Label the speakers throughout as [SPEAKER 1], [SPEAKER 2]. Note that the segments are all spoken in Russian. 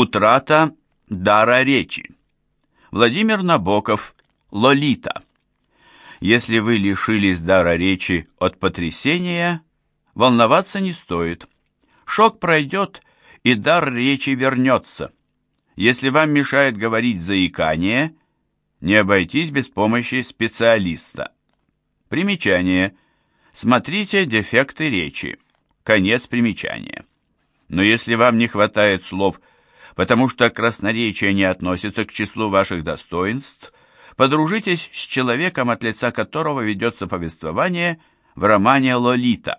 [SPEAKER 1] Утрата дара речи. Владимир Набоков, Лолита. Если вы лишились дара речи от потрясения, волноваться не стоит. Шок пройдет, и дар речи вернется. Если вам мешает говорить заикание, не обойтись без помощи специалиста. Примечание. Смотрите дефекты речи. Конец примечания. Но если вам не хватает слов, потому что красноречие не относится к числу ваших достоинств, подружитесь с человеком, от лица которого ведется повествование в романе «Лолита».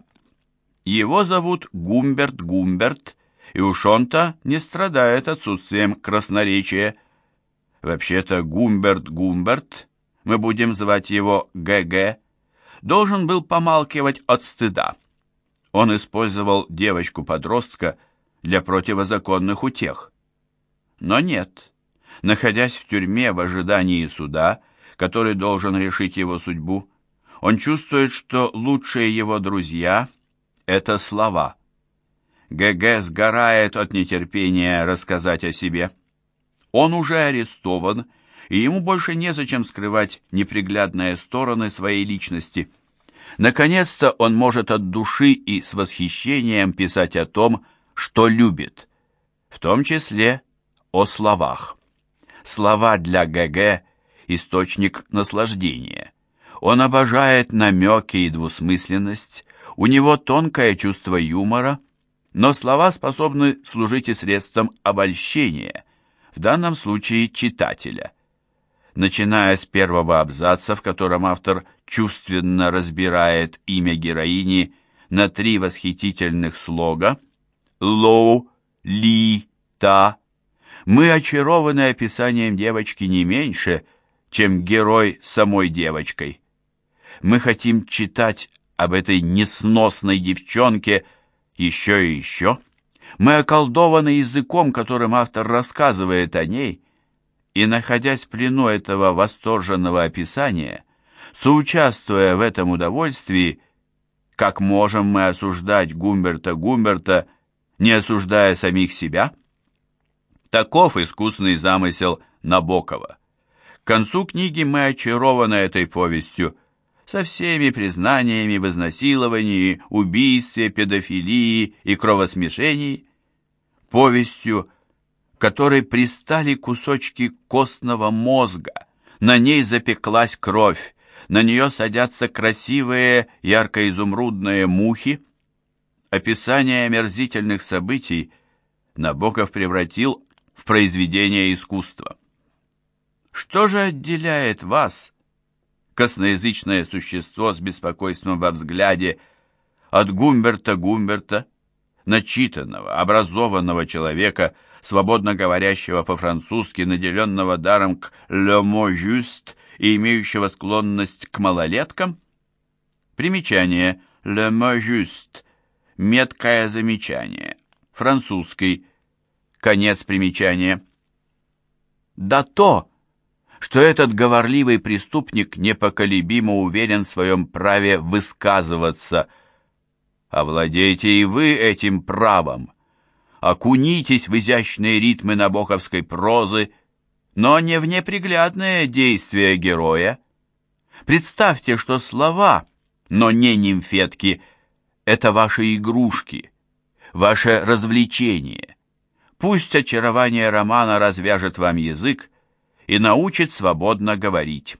[SPEAKER 1] Его зовут Гумберт Гумберт, и уж он-то не страдает отсутствием красноречия. Вообще-то Гумберт Гумберт, мы будем звать его ГГ, должен был помалкивать от стыда. Он использовал девочку-подростка для противозаконных утех. Но нет. Находясь в тюрьме в ожидании суда, который должен решить его судьбу, он чувствует, что лучшие его друзья — это слова. ГГ сгорает от нетерпения рассказать о себе. Он уже арестован, и ему больше незачем скрывать неприглядные стороны своей личности. Наконец-то он может от души и с восхищением писать о том, что любит, в том числе о словах. Слова для ГГ – источник наслаждения. Он обожает намеки и двусмысленность, у него тонкое чувство юмора, но слова способны служить и средством обольщения, в данном случае читателя. Начиная с первого абзаца, в котором автор чувственно разбирает имя героини на три восхитительных слога «ло», «ли», «та», мы очарованы описанием девочки не меньше, чем герой самой девочкой. Мы хотим читать об этой несносной девчонке еще и еще. Мы околдованы языком, которым автор рассказывает о ней, и, находясь в плену этого восторженного описания, соучаствуя в этом удовольствии, как можем мы осуждать Гумберта Гумберта, не осуждая самих себя? Таков искусный замысел Набокова. К концу книги мы очарованы этой повестью, со всеми признаниями в изнасиловании, убийстве, педофилии и кровосмешении, повестью, которой пристали кусочки костного мозга, на ней запеклась кровь, на нее садятся красивые ярко-изумрудные мухи. Описание омерзительных событий Набоков превратил в произведение искусства. Что же отделяет вас, косноязычное существо с беспокойством во взгляде, от Гумберта Гумберта, начитанного, образованного человека, свободно говорящего по-французски, наделенного даром к «le mot juste» и имеющего склонность к малолеткам? Примечание «le mot juste» — меткое замечание, французский Конец примечания. Да то, что этот говорливый преступник непоколебимо уверен в своем праве высказываться. Овладейте и вы этим правом. Окунитесь в изящные ритмы набоковской прозы, но не в неприглядное действие героя. Представьте, что слова, но не нимфетки, это ваши игрушки, ваше развлечение. Пусть очарование романа развяжет вам язык и научит свободно говорить.